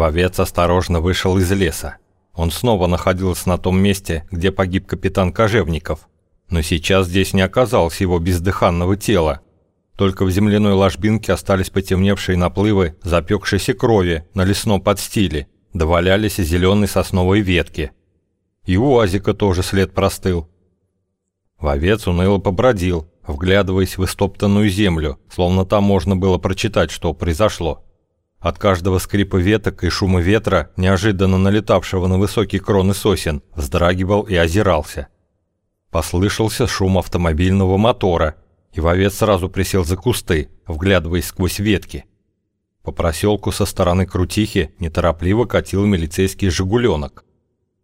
Вовец осторожно вышел из леса. Он снова находился на том месте, где погиб капитан Кожевников. Но сейчас здесь не оказалось его бездыханного тела. Только в земляной ложбинке остались потемневшие наплывы запекшейся крови на лесном подстиле, довалялись зеленые сосновые ветки. И у Азика тоже след простыл. Вовец уныло побродил, вглядываясь в истоптанную землю, словно там можно было прочитать, что произошло. От каждого скрипа веток и шума ветра, неожиданно налетавшего на высокие кроны сосен, вздрагивал и озирался. Послышался шум автомобильного мотора, и вовец сразу присел за кусты, вглядываясь сквозь ветки. По проселку со стороны Крутихи неторопливо катил милицейский «Жигуленок».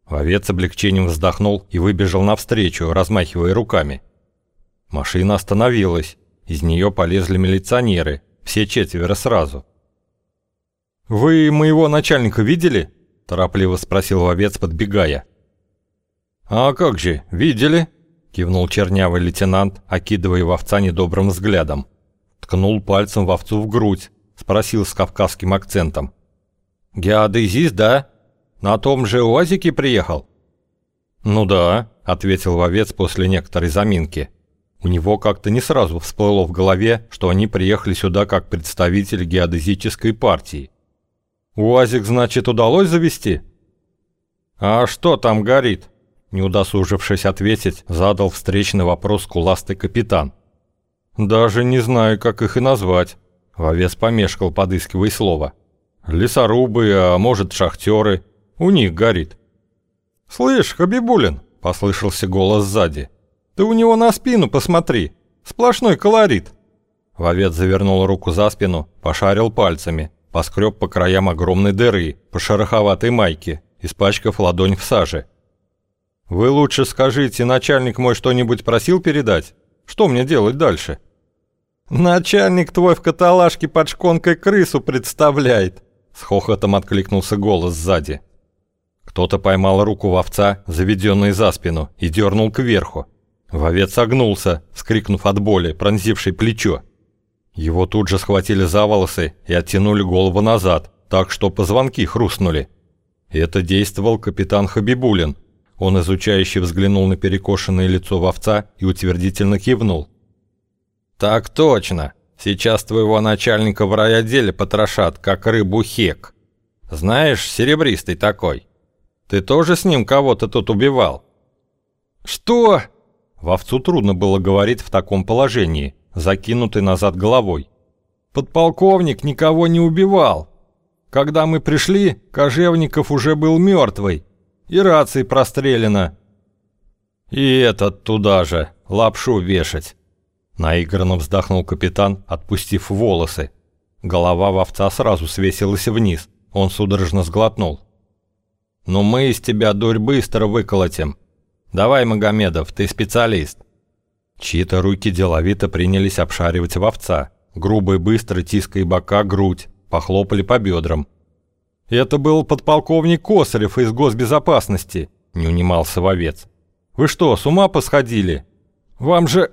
Вовец облегчением вздохнул и выбежал навстречу, размахивая руками. Машина остановилась, из нее полезли милиционеры, все четверо сразу – «Вы моего начальника видели?» – торопливо спросил вовец, подбегая. «А как же, видели?» – кивнул чернявый лейтенант, окидывая вовца недобрым взглядом. Ткнул пальцем вовцу в грудь, спросил с кавказским акцентом. «Геодезист, да? На том же УАЗике приехал?» «Ну да», – ответил вовец после некоторой заминки. У него как-то не сразу всплыло в голове, что они приехали сюда как представители геодезической партии. «УАЗик, значит, удалось завести?» «А что там горит?» Не удосужившись ответить, задал встречный вопрос куластый капитан. «Даже не знаю, как их и назвать», — вовес помешкал, подыскивая слово. «Лесорубы, а может, шахтеры. У них горит». «Слышь, Хабибулин», — послышался голос сзади, — «ты у него на спину посмотри, сплошной колорит». Вовец завернул руку за спину, пошарил пальцами, поскреб по краям огромной дыры, по шероховатой майке, испачкав ладонь в саже. «Вы лучше скажите, начальник мой что-нибудь просил передать? Что мне делать дальше?» «Начальник твой в каталажке под шконкой крысу представляет!» С хохотом откликнулся голос сзади. Кто-то поймал руку вовца, заведенной за спину, и дернул кверху. Вовец согнулся, вскрикнув от боли, пронзившей плечо. Его тут же схватили за волосы и оттянули голову назад, так что позвонки хрустнули. Это действовал капитан Хабибулин. Он изучающе взглянул на перекошенное лицо вовца и утвердительно кивнул. «Так точно. Сейчас твоего начальника в райотделе потрошат, как рыбу хек. Знаешь, серебристый такой. Ты тоже с ним кого-то тут убивал?» «Что?» Вовцу трудно было говорить в таком положении закинутый назад головой. «Подполковник никого не убивал. Когда мы пришли, Кожевников уже был мертвый, и рации прострелено». «И этот туда же, лапшу вешать». Наигранно вздохнул капитан, отпустив волосы. Голова вовца сразу свесилась вниз. Он судорожно сглотнул. «Ну мы из тебя дурь быстро выколотим. Давай, Магомедов, ты специалист. Чьи-то руки деловито принялись обшаривать вовца, грубо и быстро тиская бока, грудь, похлопали по бедрам. «Это был подполковник Косарев из госбезопасности», — не унимался вовец. «Вы что, с ума посходили? Вам же...»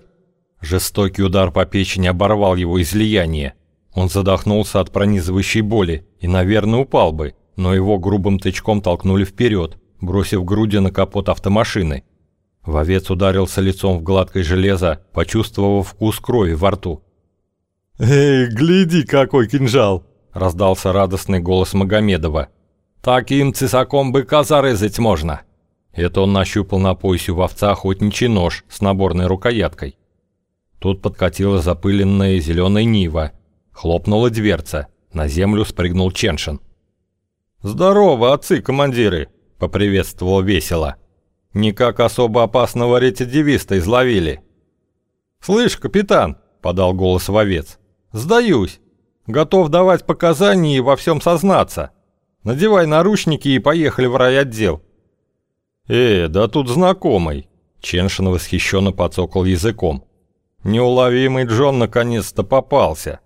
Жестокий удар по печени оборвал его излияние. Он задохнулся от пронизывающей боли и, наверное, упал бы, но его грубым тычком толкнули вперед, бросив груди на капот автомашины. Вовец ударился лицом в гладкое железо, почувствовав вкус крови во рту. «Эй, гляди, какой кинжал!» – раздался радостный голос Магомедова. «Таким цесаком быка зарезать можно!» Это он нащупал на поясе вовца охотничий нож с наборной рукояткой. Тут подкатила запыленная зеленая нива. Хлопнула дверца. На землю спрыгнул Ченшин. «Здорово, отцы-командиры!» – поприветствовал весело. Никак особо опасного рецидивиста изловили. «Слышь, капитан», — подал голос вовец, — «сдаюсь. Готов давать показания и во всем сознаться. Надевай наручники и поехали в райотдел». «Э, да тут знакомый», — Ченшин восхищенно подсокал языком. «Неуловимый Джон наконец-то попался».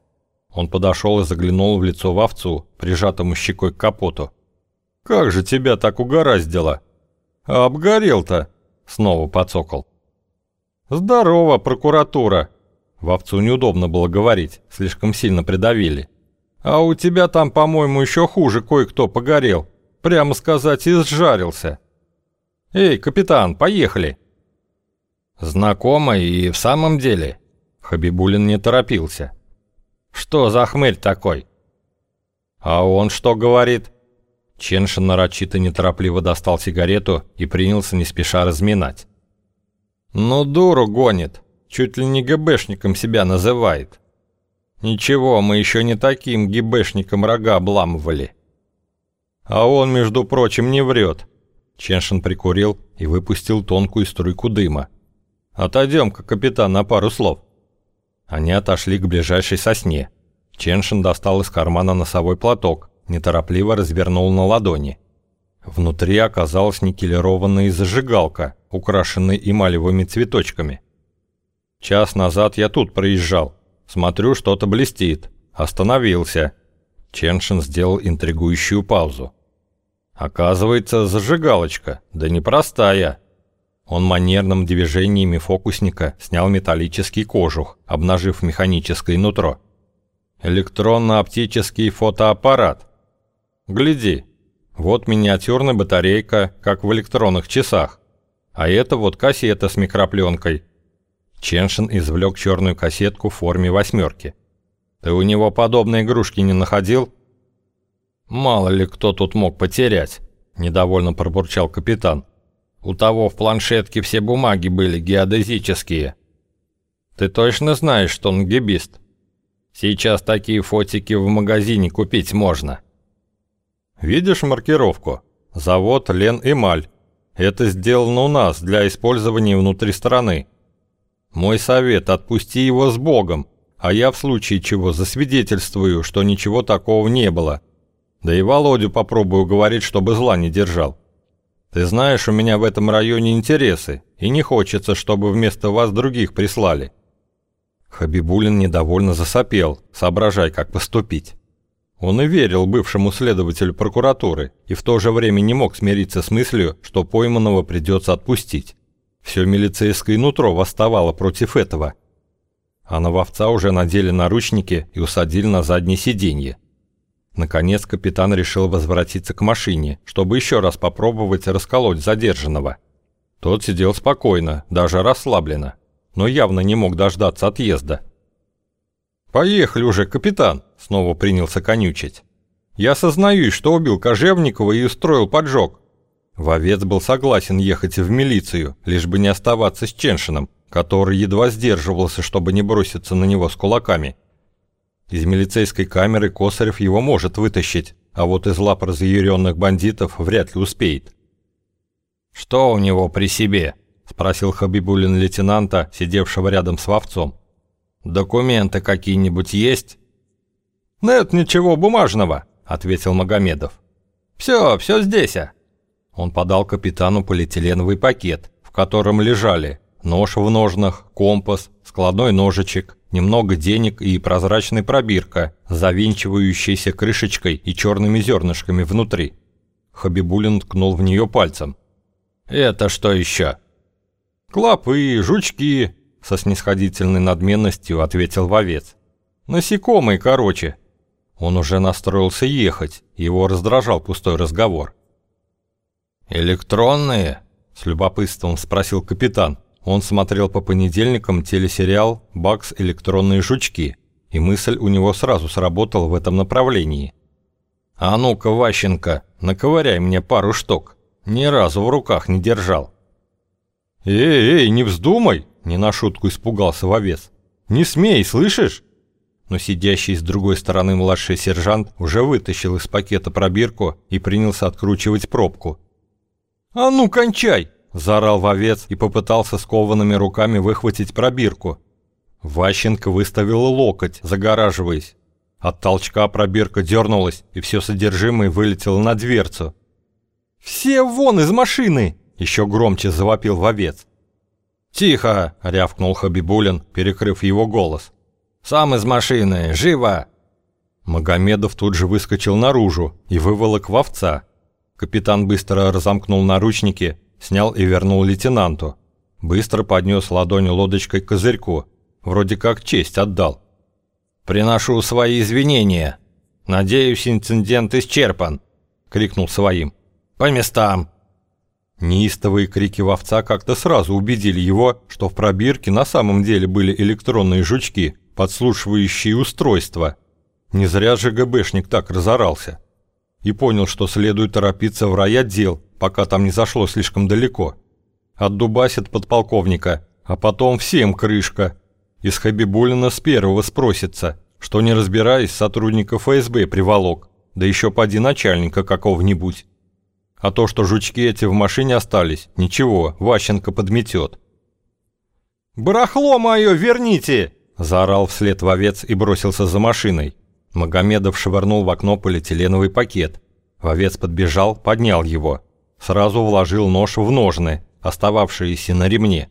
Он подошел и заглянул в лицо вовцу, прижатому щекой к капоту. «Как же тебя так угораздило?» «Обгорел-то!» — снова подсокол. «Здорово, прокуратура!» Вовцу неудобно было говорить, слишком сильно придавили. А у тебя там, по-моему, еще хуже кое-кто погорел. Прямо сказать, изжарился. Эй, капитан, поехали!» «Знакомо и в самом деле?» Хабибулин не торопился. «Что за хмырь такой?» «А он что говорит?» Ченшин нарочито неторопливо достал сигарету и принялся не спеша разминать. «Ну, дуру гонит, чуть ли не ГБшником себя называет. Ничего, мы еще не таким ГБшником рога обламывали. А он, между прочим, не врет». Ченшин прикурил и выпустил тонкую струйку дыма. «Отойдем-ка, капитан, на пару слов». Они отошли к ближайшей сосне. Ченшин достал из кармана носовой платок, неторопливо развернул на ладони. Внутри оказалась никелированная зажигалка, украшенная эмалевыми цветочками. Час назад я тут проезжал. Смотрю, что-то блестит. Остановился. Ченшин сделал интригующую паузу. Оказывается, зажигалочка, да непростая. Он манерным движениями фокусника снял металлический кожух, обнажив механическое нутро. Электронно-оптический фотоаппарат. Гляди, вот миниатюрная батарейка, как в электронных часах. А это вот кассета с микропленкой. Ченшин извлек черную кассетку в форме восьмерки. Ты у него подобные игрушки не находил? Мало ли кто тут мог потерять, недовольно пробурчал капитан. У того в планшетке все бумаги были геодезические. Ты точно знаешь, что он гибист? Сейчас такие фотики в магазине купить можно. Видишь маркировку? Завод Лен Эмаль. Это сделано у нас для использования внутри страны. Мой совет – отпусти его с Богом, а я в случае чего засвидетельствую, что ничего такого не было. Да и Володю попробую говорить, чтобы зла не держал. Ты знаешь, у меня в этом районе интересы, и не хочется, чтобы вместо вас других прислали. Хабибулин недовольно засопел, соображай, как поступить. Он и верил бывшему следователю прокуратуры, и в то же время не мог смириться с мыслью, что пойманного придется отпустить. Все милицейское нутро восставало против этого. А на вовца уже надели наручники и усадили на заднее сиденье. Наконец капитан решил возвратиться к машине, чтобы еще раз попробовать расколоть задержанного. Тот сидел спокойно, даже расслабленно но явно не мог дождаться отъезда. «Поехали уже, капитан!» — снова принялся конючить. «Я сознаюсь, что убил Кожевникова и устроил поджог». Вовец был согласен ехать в милицию, лишь бы не оставаться с Ченшином, который едва сдерживался, чтобы не броситься на него с кулаками. Из милицейской камеры Косарев его может вытащить, а вот из лап разъяренных бандитов вряд ли успеет. «Что у него при себе?» — спросил Хабибулин лейтенанта, сидевшего рядом с вовцом. «Документы какие-нибудь есть?» «Нет ничего бумажного», — ответил Магомедов. «Все, все здесь». А». Он подал капитану полиэтиленовый пакет, в котором лежали нож в ножнах, компас, складной ножичек, немного денег и прозрачная пробирка, завинчивающаяся крышечкой и черными зернышками внутри. Хабибулин ткнул в нее пальцем. «Это что еще?» «Клопы, жучки», — со снисходительной надменностью ответил вовец. «Насекомые, короче». Он уже настроился ехать, его раздражал пустой разговор. «Электронные?» — с любопытством спросил капитан. Он смотрел по понедельникам телесериал «Бакс. Электронные жучки», и мысль у него сразу сработала в этом направлении. «А ну-ка, Ващенко, наковыряй мне пару штук. Ни разу в руках не держал». «Эй, эй, не вздумай!» – не на шутку испугался вовец. «Не смей, слышишь?» Но сидящий с другой стороны младший сержант уже вытащил из пакета пробирку и принялся откручивать пробку. «А ну, кончай!» – заорал вовец и попытался скованными руками выхватить пробирку. Ващенко выставил локоть, загораживаясь. От толчка пробирка дернулась, и все содержимое вылетело на дверцу. «Все вон из машины!» Еще громче завопил вовец. «Тихо!» — рявкнул Хабибулин, перекрыв его голос. «Сам из машины! Живо!» Магомедов тут же выскочил наружу и выволок вовца. Капитан быстро разомкнул наручники, снял и вернул лейтенанту. Быстро поднес ладонь лодочкой к козырьку. Вроде как честь отдал. «Приношу свои извинения!» «Надеюсь, инцидент исчерпан!» — крикнул своим. «По местам!» Неистовые крики вовца как-то сразу убедили его, что в пробирке на самом деле были электронные жучки, подслушивающие устройства. Не зря же ГБшник так разорался. И понял, что следует торопиться в райотдел, пока там не зашло слишком далеко. Отдубасит подполковника, а потом всем крышка. Из Хабибулина с первого спросится, что не разбираясь, сотрудника ФСБ приволок, да еще поди начальника какого-нибудь. А то, что жучки эти в машине остались, ничего, Ващенко подметет. «Барахло мое верните!» – заорал вслед вовец и бросился за машиной. Магомедов швырнул в окно полиэтиленовый пакет. Вовец подбежал, поднял его. Сразу вложил нож в ножны, остававшиеся на ремне.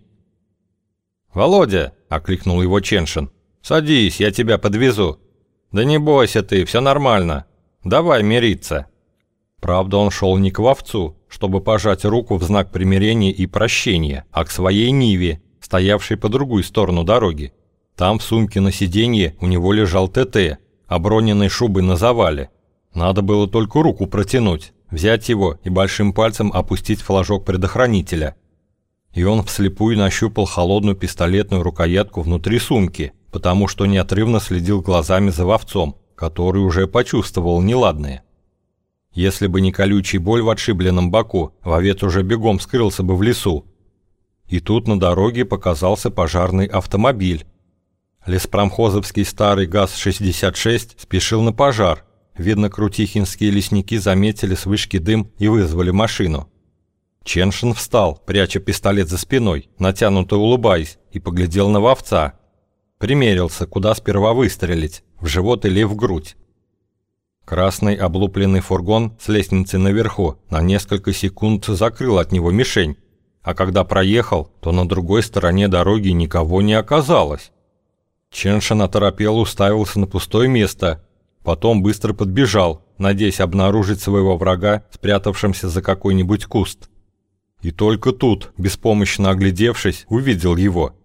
«Володя!» – окликнул его Ченшин. «Садись, я тебя подвезу». «Да не бойся ты, все нормально. Давай мириться». Правда, он шел не к вовцу, чтобы пожать руку в знак примирения и прощения, а к своей Ниве, стоявшей по другую сторону дороги. Там в сумке на сиденье у него лежал ТТ, оброненной шубой на завале. Надо было только руку протянуть, взять его и большим пальцем опустить флажок предохранителя. И он вслепую нащупал холодную пистолетную рукоятку внутри сумки, потому что неотрывно следил глазами за вовцом, который уже почувствовал неладное. Если бы не колючий боль в отшибленном боку, вовец уже бегом скрылся бы в лесу. И тут на дороге показался пожарный автомобиль. Леспромхозовский старый ГАЗ-66 спешил на пожар. Видно, крутихинские лесники заметили с вышки дым и вызвали машину. Ченшин встал, пряча пистолет за спиной, натянуто улыбаясь, и поглядел на вовца. Примерился, куда сперва выстрелить, в живот или в грудь. Красный облупленный фургон с лестницы наверху на несколько секунд закрыл от него мишень, а когда проехал, то на другой стороне дороги никого не оказалось. Ченшин оторопел уставился на пустое место, потом быстро подбежал, надеясь обнаружить своего врага, спрятавшимся за какой-нибудь куст. И только тут, беспомощно оглядевшись, увидел его.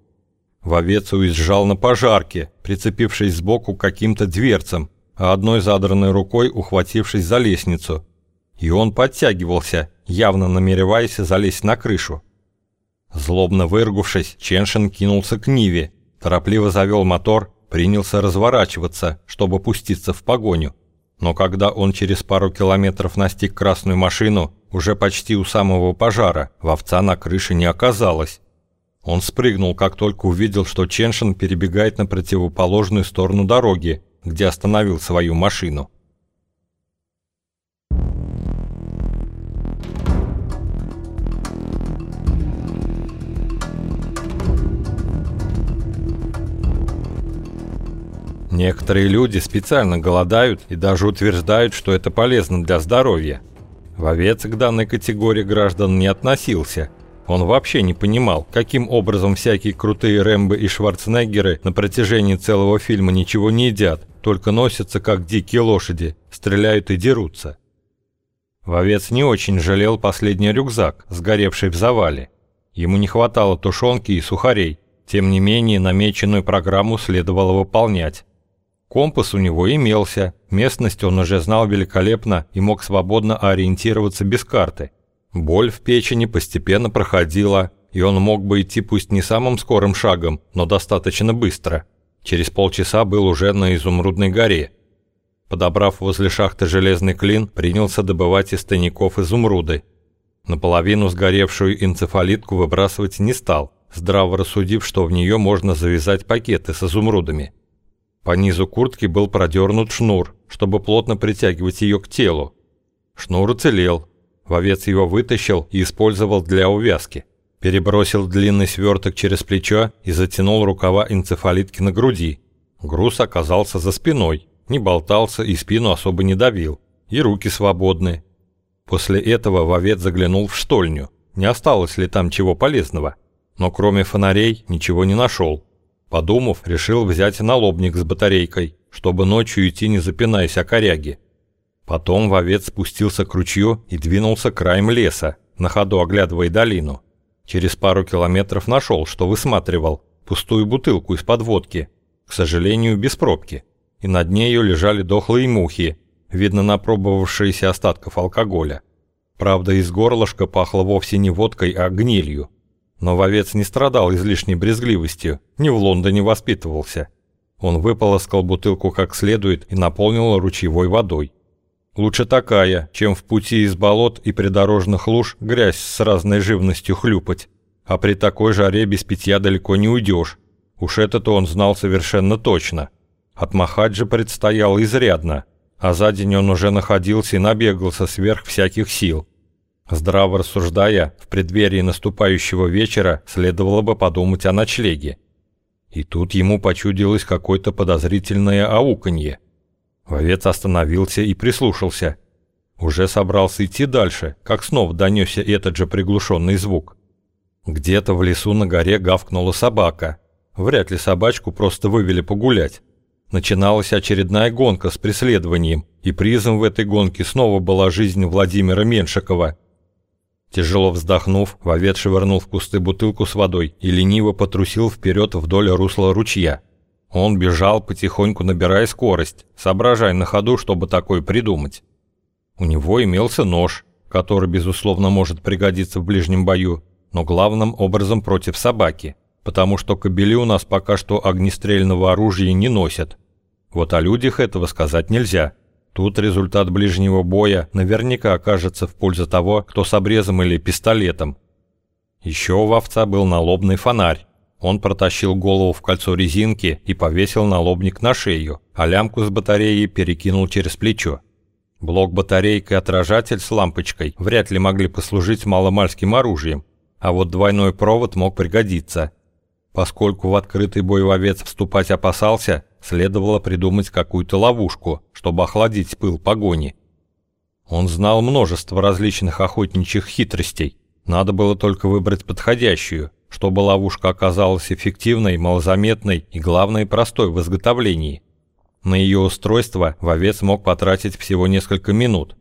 Вовец уезжал на пожарке, прицепившись сбоку к каким-то дверцам, а одной задранной рукой ухватившись за лестницу. И он подтягивался, явно намереваясь залезть на крышу. Злобно выргувшись, Ченшин кинулся к Ниве, торопливо завел мотор, принялся разворачиваться, чтобы пуститься в погоню. Но когда он через пару километров настиг красную машину, уже почти у самого пожара, вовца на крыше не оказалось. Он спрыгнул, как только увидел, что Ченшин перебегает на противоположную сторону дороги, где остановил свою машину. Некоторые люди специально голодают и даже утверждают, что это полезно для здоровья. Вовец к данной категории граждан не относился – он вообще не понимал, каким образом всякие крутые Рэмбо и Шварценеггеры на протяжении целого фильма ничего не едят, только носятся как дикие лошади, стреляют и дерутся. Вовец не очень жалел последний рюкзак, сгоревший в завале. Ему не хватало тушенки и сухарей, тем не менее намеченную программу следовало выполнять. Компас у него имелся, местность он уже знал великолепно и мог свободно ориентироваться без карты – Боль в печени постепенно проходила, и он мог бы идти пусть не самым скорым шагом, но достаточно быстро. Через полчаса был уже на Изумрудной горе. Подобрав возле шахты железный клин, принялся добывать из тайников изумруды. Наполовину сгоревшую энцефалитку выбрасывать не стал, здраво рассудив, что в нее можно завязать пакеты с изумрудами. По низу куртки был продернут шнур, чтобы плотно притягивать ее к телу. Шнур уцелел, Вовец его вытащил и использовал для увязки. Перебросил длинный сверток через плечо и затянул рукава энцефалитки на груди. Груз оказался за спиной, не болтался и спину особо не давил. И руки свободны. После этого вовец заглянул в штольню. Не осталось ли там чего полезного? Но кроме фонарей ничего не нашел. Подумав, решил взять налобник с батарейкой, чтобы ночью идти не запинаясь о коряге. Потом вовец спустился к ручью и двинулся краем леса, на ходу оглядывая долину. Через пару километров нашел, что высматривал, пустую бутылку из-под водки, к сожалению, без пробки. и на дне ее лежали дохлые мухи, видно напробовавшиеся остатков алкоголя. Правда, из горлышка пахло вовсе не водкой, а гнилью. Но вовец не страдал излишней брезгливостью, ни в Лондоне воспитывался. Он выполоскал бутылку как следует и наполнил ручьевой водой. Лучше такая, чем в пути из болот и придорожных луж грязь с разной живностью хлюпать. А при такой жаре без питья далеко не уйдешь. Уж это-то он знал совершенно точно. Отмахать же предстояло изрядно, а за день он уже находился и набегался сверх всяких сил. Здраво рассуждая, в преддверии наступающего вечера следовало бы подумать о ночлеге. И тут ему почудилось какое-то подозрительное ауканье. Вовец остановился и прислушался. Уже собрался идти дальше, как снова донесся этот же приглушенный звук. Где-то в лесу на горе гавкнула собака. Вряд ли собачку просто вывели погулять. Начиналась очередная гонка с преследованием, и призом в этой гонке снова была жизнь Владимира Меншикова. Тяжело вздохнув, вовец швырнул в кусты бутылку с водой и лениво потрусил вперед вдоль русла ручья. Он бежал, потихоньку набирая скорость, соображая на ходу, чтобы такое придумать. У него имелся нож, который, безусловно, может пригодиться в ближнем бою, но главным образом против собаки, потому что кобели у нас пока что огнестрельного оружия не носят. Вот о людях этого сказать нельзя. Тут результат ближнего боя наверняка окажется в пользу того, кто с обрезом или пистолетом. Еще у овца был налобный фонарь. Он протащил голову в кольцо резинки и повесил налобник на шею, а лямку с батареей перекинул через плечо. Блок батарейка и отражатель с лампочкой вряд ли могли послужить маломальским оружием, а вот двойной провод мог пригодиться. Поскольку в открытый бой вовец вступать опасался, следовало придумать какую-то ловушку, чтобы охладить пыл погони. Он знал множество различных охотничьих хитростей. Надо было только выбрать подходящую, чтобы ловушка оказалась эффективной, малозаметной и, главное, простой в изготовлении. На ее устройство вовец мог потратить всего несколько минут.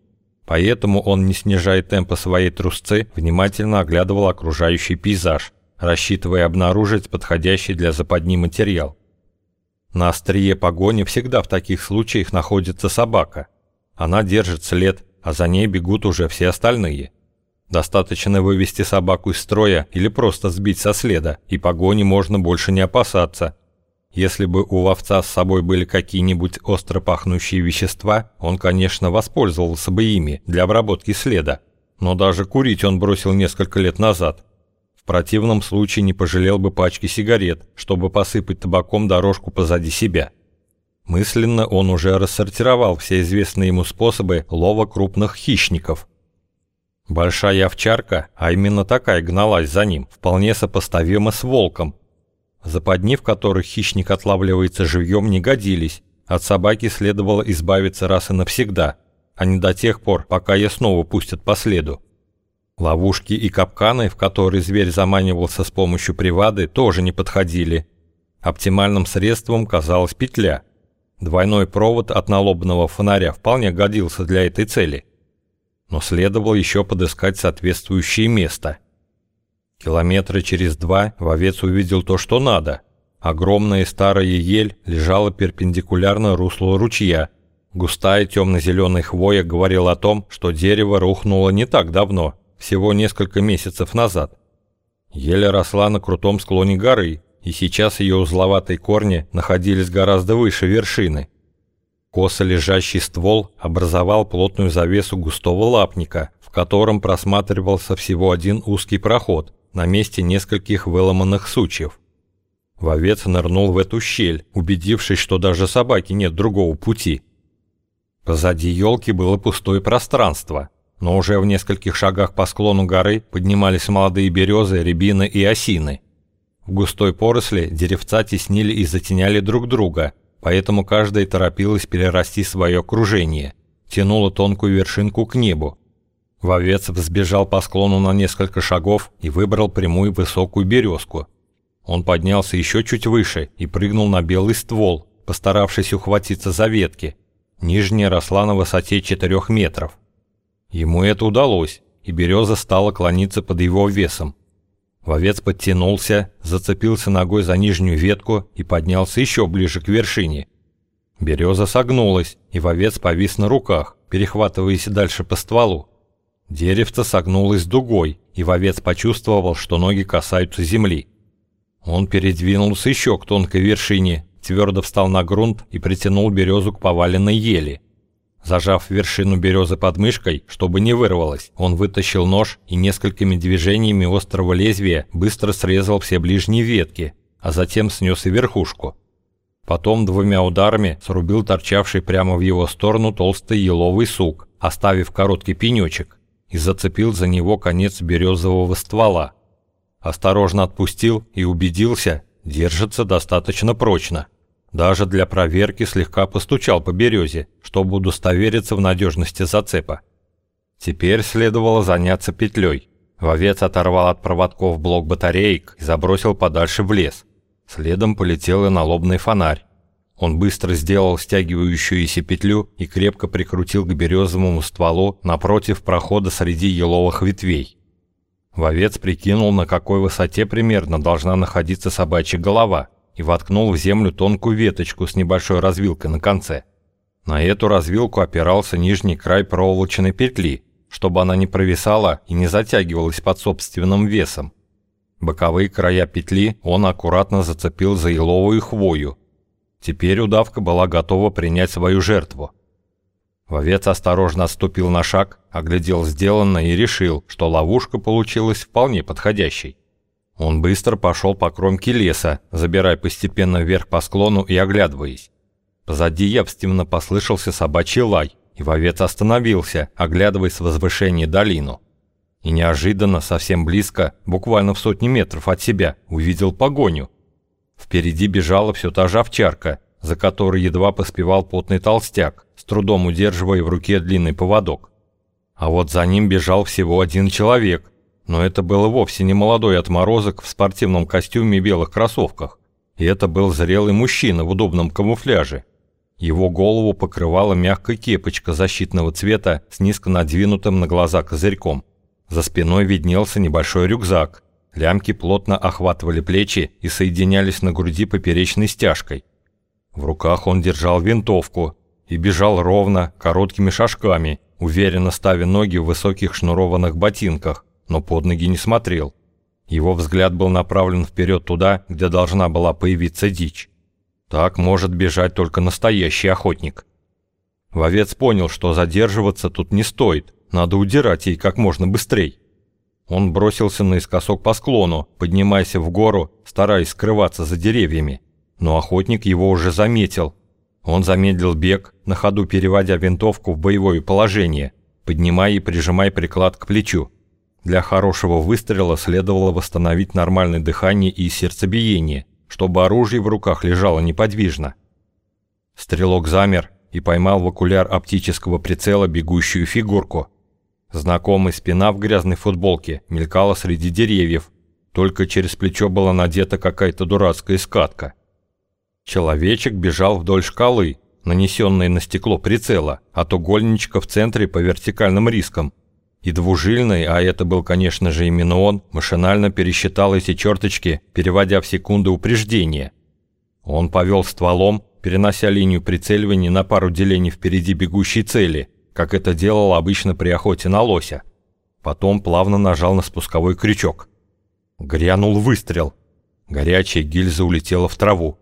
Поэтому он, не снижая темпа своей трусцы, внимательно оглядывал окружающий пейзаж, рассчитывая обнаружить подходящий для западни материал. На острие погони всегда в таких случаях находится собака. Она держит след, а за ней бегут уже все остальные. Достаточно вывести собаку из строя или просто сбить со следа, и погони можно больше не опасаться. Если бы у вовца с собой были какие-нибудь остро пахнущие вещества, он, конечно, воспользовался бы ими для обработки следа. Но даже курить он бросил несколько лет назад – в противном случае не пожалел бы пачки сигарет, чтобы посыпать табаком дорожку позади себя. Мысленно он уже рассортировал все известные ему способы лова крупных хищников. Большая овчарка, а именно такая гналась за ним, вполне сопоставима с волком. Западни, в которых хищник отлавливается живьем, не годились. От собаки следовало избавиться раз и навсегда, а не до тех пор, пока ее снова пустят по следу. Ловушки и капканы, в которые зверь заманивался с помощью привады, тоже не подходили. Оптимальным средством казалась петля. Двойной провод от налобного фонаря вполне годился для этой цели. Но следовало еще подыскать соответствующее место. Километра через два вовец увидел то, что надо. Огромная старая ель лежала перпендикулярно руслу ручья. Густая темно-зеленая хвоя говорила о том, что дерево рухнуло не так давно – всего несколько месяцев назад. Еле росла на крутом склоне горы, и сейчас ее узловатые корни находились гораздо выше вершины. Косо лежащий ствол образовал плотную завесу густого лапника, в котором просматривался всего один узкий проход на месте нескольких выломанных сучьев. Вовец нырнул в эту щель, убедившись, что даже собаки нет другого пути. Позади елки было пустое пространство – но уже в нескольких шагах по склону горы поднимались молодые березы, рябины и осины. В густой поросли деревца теснили и затеняли друг друга, поэтому каждая торопилась перерасти свое окружение, тянула тонкую вершинку к небу. Вовец взбежал по склону на несколько шагов и выбрал прямую высокую березку. Он поднялся еще чуть выше и прыгнул на белый ствол, постаравшись ухватиться за ветки. Нижняя росла на высоте 4 метров. Ему это удалось, и береза стала клониться под его весом. Вовец подтянулся, зацепился ногой за нижнюю ветку и поднялся еще ближе к вершине. Береза согнулась, и вовец повис на руках, перехватываясь дальше по стволу. Деревце согнулось дугой, и вовец почувствовал, что ноги касаются земли. Он передвинулся еще к тонкой вершине, твердо встал на грунт и притянул березу к поваленной ели. Зажав вершину березы под мышкой, чтобы не вырвалось, он вытащил нож и несколькими движениями острого лезвия быстро срезал все ближние ветки, а затем снес и верхушку. Потом двумя ударами срубил торчавший прямо в его сторону толстый еловый сук, оставив короткий пенечек, и зацепил за него конец березового ствола. Осторожно отпустил и убедился, держится достаточно прочно. Даже для проверки слегка постучал по березе, чтобы удостовериться в надежности зацепа. Теперь следовало заняться петлей. Вовец оторвал от проводков блок батареек и забросил подальше в лес. Следом полетел и налобный фонарь. Он быстро сделал стягивающуюся петлю и крепко прикрутил к березовому стволу напротив прохода среди еловых ветвей. Вовец прикинул, на какой высоте примерно должна находиться собачья голова – и воткнул в землю тонкую веточку с небольшой развилкой на конце. На эту развилку опирался нижний край проволочной петли, чтобы она не провисала и не затягивалась под собственным весом. Боковые края петли он аккуратно зацепил за еловую хвою. Теперь удавка была готова принять свою жертву. Вовец осторожно отступил на шаг, оглядел сделанное и решил, что ловушка получилась вполне подходящей. Он быстро пошел по кромке леса, забирая постепенно вверх по склону и оглядываясь. Позади явственно послышался собачий лай, и вовец остановился, оглядываясь с возвышения долину. И неожиданно, совсем близко, буквально в сотни метров от себя, увидел погоню. Впереди бежала все та же овчарка, за которой едва поспевал потный толстяк, с трудом удерживая в руке длинный поводок. А вот за ним бежал всего один человек, но это был вовсе не молодой отморозок в спортивном костюме и белых кроссовках. И это был зрелый мужчина в удобном камуфляже. Его голову покрывала мягкая кепочка защитного цвета с низко надвинутым на глаза козырьком. За спиной виднелся небольшой рюкзак. Лямки плотно охватывали плечи и соединялись на груди поперечной стяжкой. В руках он держал винтовку и бежал ровно, короткими шажками, уверенно ставя ноги в высоких шнурованных ботинках но под ноги не смотрел. Его взгляд был направлен вперед туда, где должна была появиться дичь. Так может бежать только настоящий охотник. Вовец понял, что задерживаться тут не стоит, надо удирать ей как можно быстрее. Он бросился наискосок по склону, поднимаясь в гору, стараясь скрываться за деревьями. Но охотник его уже заметил. Он замедлил бег, на ходу переводя винтовку в боевое положение, поднимая и прижимая приклад к плечу. Для хорошего выстрела следовало восстановить нормальное дыхание и сердцебиение, чтобы оружие в руках лежало неподвижно. Стрелок замер и поймал в окуляр оптического прицела бегущую фигурку. Знакомая спина в грязной футболке мелькала среди деревьев, только через плечо была надета какая-то дурацкая скатка. Человечек бежал вдоль шкалы, нанесенной на стекло прицела, от угольничка в центре по вертикальным рискам, и двужильный, а это был, конечно же, именно он, машинально пересчитал эти черточки, переводя в секунды упреждения. Он повел стволом, перенося линию прицеливания на пару делений впереди бегущей цели, как это делал обычно при охоте на лося. Потом плавно нажал на спусковой крючок. Грянул выстрел. Горячая гильза улетела в траву.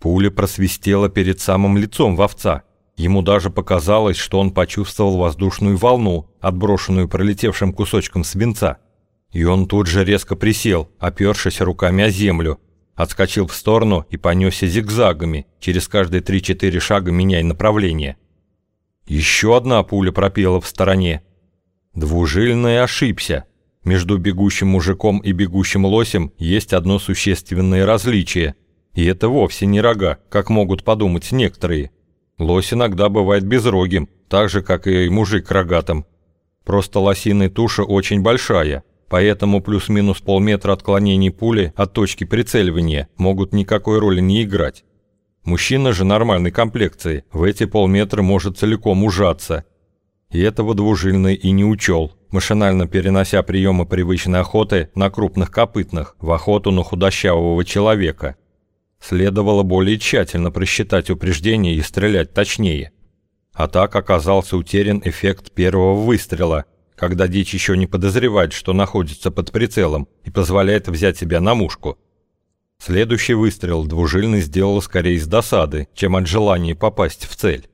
Пуля просвистела перед самым лицом вовца, Ему даже показалось, что он почувствовал воздушную волну, отброшенную пролетевшим кусочком свинца. И он тут же резко присел, опершись руками о землю, отскочил в сторону и понесся зигзагами, через каждые 3-4 шага меняя направление. Еще одна пуля пропела в стороне. Двужильный ошибся. Между бегущим мужиком и бегущим лосем есть одно существенное различие. И это вовсе не рога, как могут подумать некоторые. Лось иногда бывает безрогим, так же, как и мужик рогатым. Просто лосиная туша очень большая, поэтому плюс-минус полметра отклонений пули от точки прицеливания могут никакой роли не играть. Мужчина же нормальной комплекции в эти полметра может целиком ужаться. И этого двужильный и не учел, машинально перенося приемы привычной охоты на крупных копытных в охоту на худощавого человека – Следовало более тщательно просчитать упреждение и стрелять точнее. А так оказался утерян эффект первого выстрела, когда дичь еще не подозревает, что находится под прицелом и позволяет взять себя на мушку. Следующий выстрел двужильный сделал скорее из досады, чем от желания попасть в цель.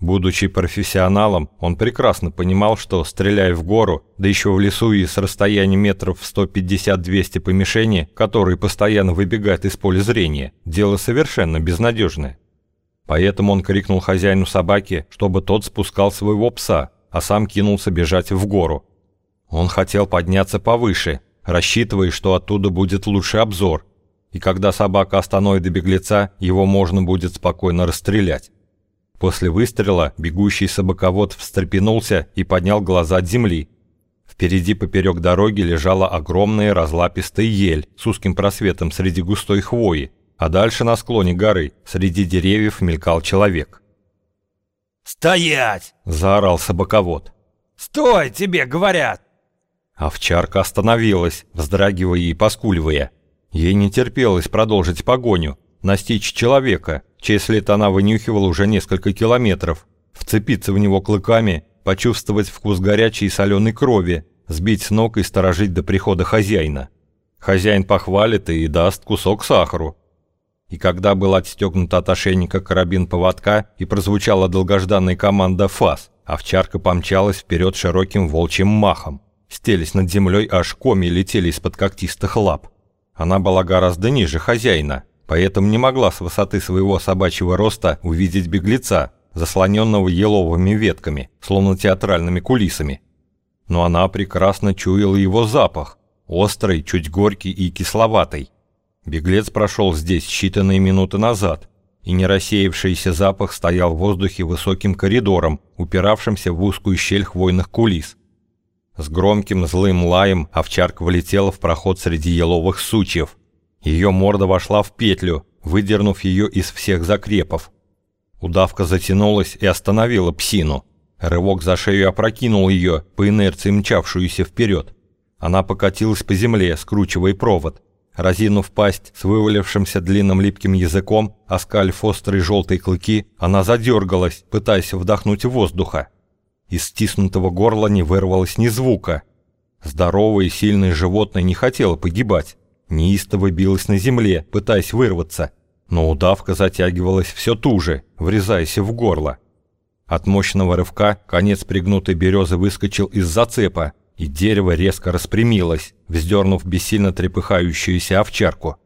Будучи профессионалом, он прекрасно понимал, что, стреляя в гору, да еще в лесу и с расстояния метров 150-200 по мишени, который постоянно выбегает из поля зрения, дело совершенно безнадежное. Поэтому он крикнул хозяину собаки, чтобы тот спускал своего пса, а сам кинулся бежать в гору. Он хотел подняться повыше, рассчитывая, что оттуда будет лучший обзор, и когда собака остановит беглеца, его можно будет спокойно расстрелять. После выстрела бегущий собаковод встрепенулся и поднял глаза от земли. Впереди поперек дороги лежала огромная разлапистая ель с узким просветом среди густой хвои, а дальше на склоне горы среди деревьев мелькал человек. «Стоять!» – заорал собаковод. «Стой, тебе говорят!» Овчарка остановилась, вздрагивая и поскуливая. Ей не терпелось продолжить погоню, настичь человека, чей след она вынюхивала уже несколько километров, вцепиться в него клыками, почувствовать вкус горячей и соленой крови, сбить с ног и сторожить до прихода хозяина. Хозяин похвалит и даст кусок сахару. И когда был отстегнут от ошейника карабин поводка и прозвучала долгожданная команда «ФАС», овчарка помчалась вперед широким волчьим махом. Стелись над землей, аж коми летели из-под когтистых лап. Она была гораздо ниже хозяина, поэтому не могла с высоты своего собачьего роста увидеть беглеца, заслоненного еловыми ветками, словно театральными кулисами. Но она прекрасно чуяла его запах, острый, чуть горький и кисловатый. Беглец прошел здесь считанные минуты назад, и не рассеявшийся запах стоял в воздухе высоким коридором, упиравшимся в узкую щель хвойных кулис. С громким злым лаем овчарка влетела в проход среди еловых сучьев, ее морда вошла в петлю, выдернув ее из всех закрепов. Удавка затянулась и остановила псину. Рывок за шею опрокинул ее, по инерции мчавшуюся вперед. Она покатилась по земле, скручивая провод. Разинув пасть с вывалившимся длинным липким языком, оскалив острые желтые клыки, она задергалась, пытаясь вдохнуть воздуха. Из стиснутого горла не вырвалось ни звука. Здоровое и сильное животное не хотело погибать неистово билась на земле, пытаясь вырваться, но удавка затягивалась все туже, врезаясь в горло. От мощного рывка конец пригнутой березы выскочил из зацепа, и дерево резко распрямилось, вздернув бессильно трепыхающуюся овчарку.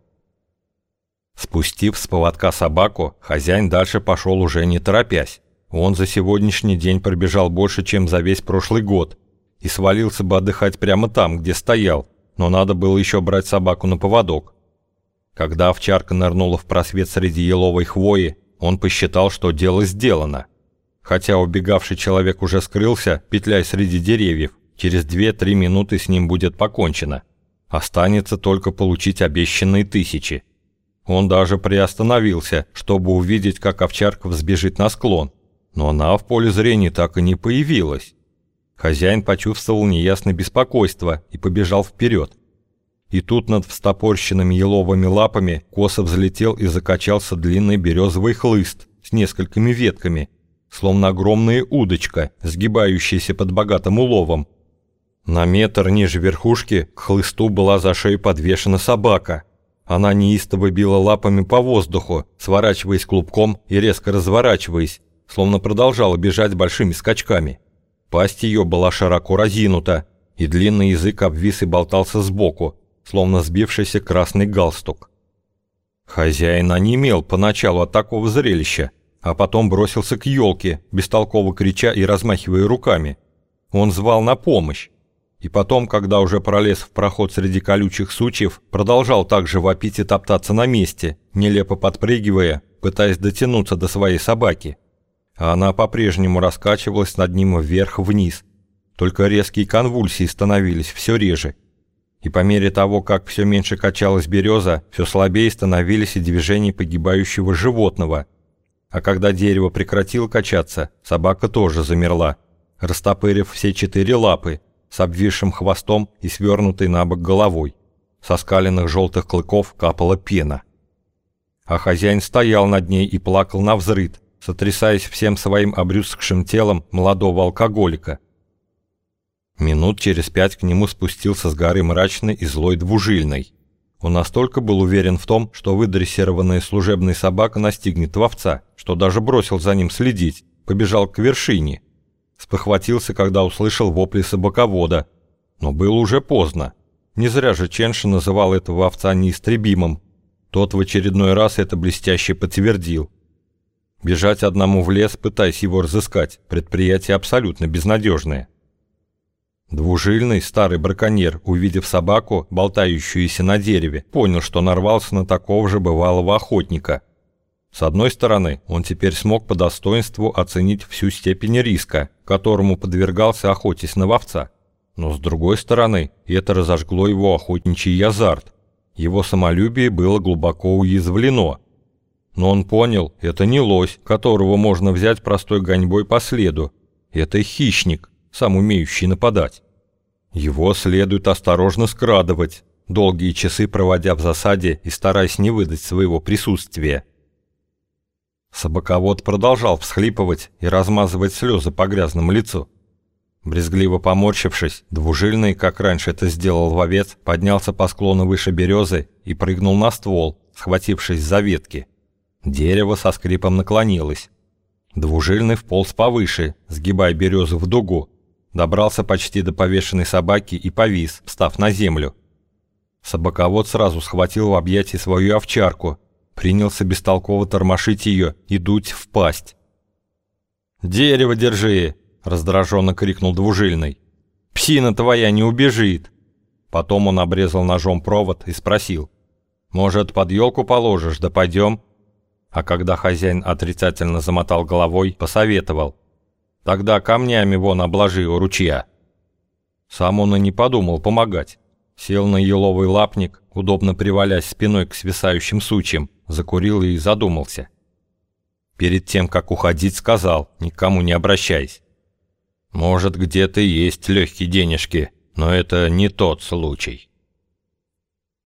Спустив с поводка собаку, хозяин дальше пошел уже не торопясь. Он за сегодняшний день пробежал больше, чем за весь прошлый год, и свалился бы отдыхать прямо там, где стоял, но надо было еще брать собаку на поводок. Когда овчарка нырнула в просвет среди еловой хвои, он посчитал, что дело сделано. Хотя убегавший человек уже скрылся, петляя среди деревьев, через 2-3 минуты с ним будет покончено. Останется только получить обещанные тысячи. Он даже приостановился, чтобы увидеть, как овчарка взбежит на склон, но она в поле зрения так и не появилась. Хозяин почувствовал неясное беспокойство и побежал вперед. И тут над встопорщенными еловыми лапами косо взлетел и закачался длинный березовый хлыст с несколькими ветками, словно огромная удочка, сгибающаяся под богатым уловом. На метр ниже верхушки к хлысту была за шею подвешена собака. Она неистово била лапами по воздуху, сворачиваясь клубком и резко разворачиваясь, словно продолжала бежать большими скачками. Пасть ее была широко разинута, и длинный язык обвис и болтался сбоку, словно сбившийся красный галстук. Хозяин онемел поначалу от такого зрелища, а потом бросился к елке, бестолково крича и размахивая руками. Он звал на помощь, и потом, когда уже пролез в проход среди колючих сучьев, продолжал также вопить и топтаться на месте, нелепо подпрыгивая, пытаясь дотянуться до своей собаки а она по-прежнему раскачивалась над ним вверх-вниз. Только резкие конвульсии становились все реже. И по мере того, как все меньше качалась береза, все слабее становились и движения погибающего животного. А когда дерево прекратило качаться, собака тоже замерла, растопырив все четыре лапы, с обвисшим хвостом и свернутой на бок головой. Со скаленных желтых клыков капала пена. а хозяин стоял над ней и плакал на взрыд, сотрясаясь всем своим обрюзгшим телом молодого алкоголика. Минут через пять к нему спустился с горы мрачный и злой двужильный. Он настолько был уверен в том, что выдрессированная служебная собака настигнет вовца, что даже бросил за ним следить, побежал к вершине. Спохватился, когда услышал вопли собаковода. Но было уже поздно. Не зря же Ченши называл этого овца неистребимым. Тот в очередной раз это блестяще подтвердил. Бежать одному в лес, пытаясь его разыскать, предприятие абсолютно безнадежное. Двужильный старый браконьер, увидев собаку, болтающуюся на дереве, понял, что нарвался на такого же бывалого охотника. С одной стороны, он теперь смог по достоинству оценить всю степень риска, которому подвергался охотясь на вовца. Но с другой стороны, это разожгло его охотничий азарт. Его самолюбие было глубоко уязвлено. Но он понял, это не лось, которого можно взять простой гоньбой по следу. Это хищник, сам умеющий нападать. Его следует осторожно скрадывать, долгие часы проводя в засаде и стараясь не выдать своего присутствия. Собаковод продолжал всхлипывать и размазывать слезы по грязному лицу. Брезгливо поморщившись, двужильный, как раньше это сделал вовец, поднялся по склону выше березы и прыгнул на ствол, схватившись за ветки. Дерево со скрипом наклонилось. Двужильный вполз повыше, сгибая березу в дугу, Добрался почти до повешенной собаки и повис, встав на землю. Собаковод сразу схватил в объятии свою овчарку, принялся бестолково тормошить ее и дуть в пасть. «Дерево держи!» – раздраженно крикнул двужильный. «Псина твоя не убежит!» Потом он обрезал ножом провод и спросил. «Может, под елку положишь, да пойдем?» А когда хозяин отрицательно замотал головой, посоветовал. Тогда камнями вон обложи у ручья. Сам он и не подумал помогать. Сел на еловый лапник, удобно привалясь спиной к свисающим сучьям, закурил и задумался. Перед тем, как уходить, сказал, никому не обращаясь. «Может, где-то есть легкие денежки, но это не тот случай».